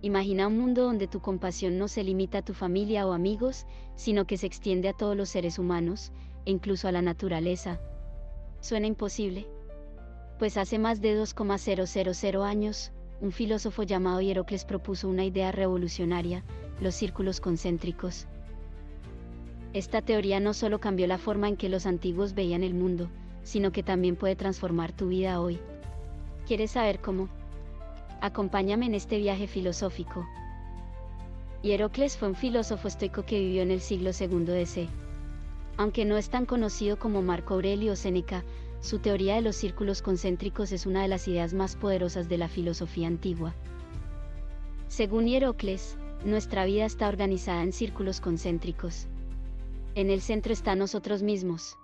Imagina un mundo donde tu compasión no se limita a tu familia o amigos, sino que se extiende a todos los seres humanos, e incluso a la naturaleza. ¿Suena imposible? Pues hace más de 2,000 años, un filósofo llamado Hierocles propuso una idea revolucionaria, los círculos concéntricos. Esta teoría no solo cambió la forma en que los antiguos veían el mundo, sino que también puede transformar tu vida hoy. ¿Quieres saber cómo? Acompáñame en este viaje filosófico. Hierocles fue un filósofo estoico que vivió en el siglo II DC. Aunque no es tan conocido como Marco Aurelio o Séneca, su teoría de los círculos concéntricos es una de las ideas más poderosas de la filosofía antigua. Según Hierocles, nuestra vida está organizada en círculos concéntricos. En el centro está nosotros mismos.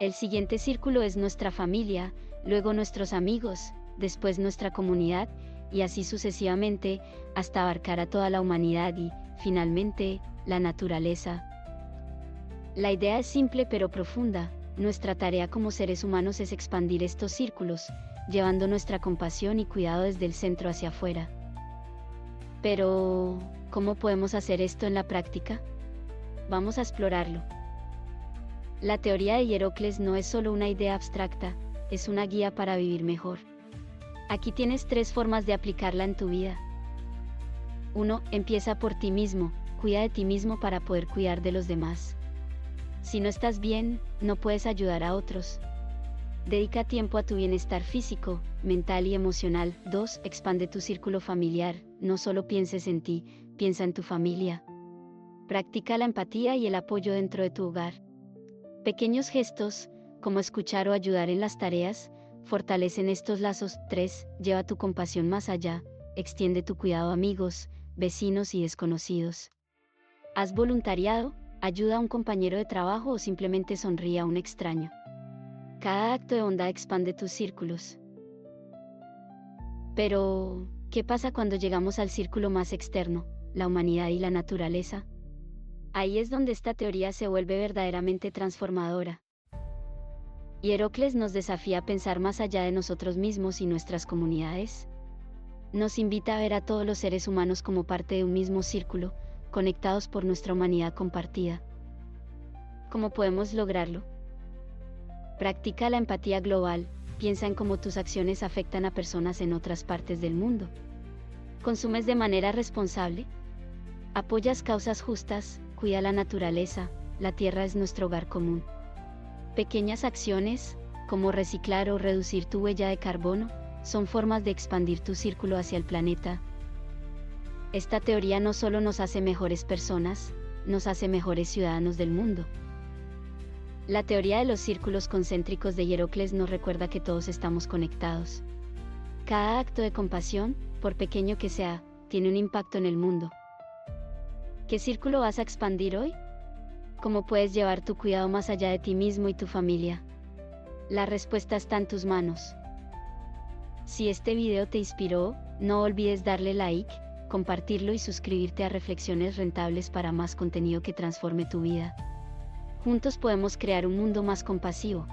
El siguiente círculo es nuestra familia, luego nuestros amigos, después nuestra comunidad, y así sucesivamente, hasta abarcar a toda la humanidad y, finalmente, la naturaleza. La idea es simple pero profunda, nuestra tarea como seres humanos es expandir estos círculos, llevando nuestra compasión y cuidado desde el centro hacia afuera. Pero, ¿cómo podemos hacer esto en la práctica? Vamos a explorarlo. La teoría de Hierocles no es solo una idea abstracta, es una guía para vivir mejor. Aquí tienes tres formas de aplicarla en tu vida. 1. Empieza por ti mismo, cuida de ti mismo para poder cuidar de los demás. Si no estás bien, no puedes ayudar a otros. Dedica tiempo a tu bienestar físico, mental y emocional. 2. Expande tu círculo familiar, no solo pienses en ti, piensa en tu familia. Practica la empatía y el apoyo dentro de tu hogar. Pequeños gestos, como escuchar o ayudar en las tareas, fortalecen estos lazos. 3. Lleva tu compasión más allá, extiende tu cuidado a amigos, vecinos y desconocidos. Haz voluntariado, ayuda a un compañero de trabajo o simplemente sonríe a un extraño. Cada acto de bondad expande tus círculos. Pero, ¿qué pasa cuando llegamos al círculo más externo, la humanidad y la naturaleza? Ahí es donde esta teoría se vuelve verdaderamente transformadora. Y Herocles nos desafía a pensar más allá de nosotros mismos y nuestras comunidades. Nos invita a ver a todos los seres humanos como parte de un mismo círculo, conectados por nuestra humanidad compartida. ¿Cómo podemos lograrlo? Practica la empatía global, piensa en cómo tus acciones afectan a personas en otras partes del mundo. ¿Consumes de manera responsable? ¿Apoyas causas justas? Cuida la naturaleza, la tierra es nuestro hogar común. Pequeñas acciones, como reciclar o reducir tu huella de carbono, son formas de expandir tu círculo hacia el planeta. Esta teoría no solo nos hace mejores personas, nos hace mejores ciudadanos del mundo. La teoría de los círculos concéntricos de Hierocles nos recuerda que todos estamos conectados. Cada acto de compasión, por pequeño que sea, tiene un impacto en el mundo. ¿Qué círculo vas a expandir hoy? ¿Cómo puedes llevar tu cuidado más allá de ti mismo y tu familia? La respuesta está en tus manos. Si este video te inspiró, no olvides darle like, compartirlo y suscribirte a Reflexiones Rentables para más contenido que transforme tu vida. Juntos podemos crear un mundo más compasivo.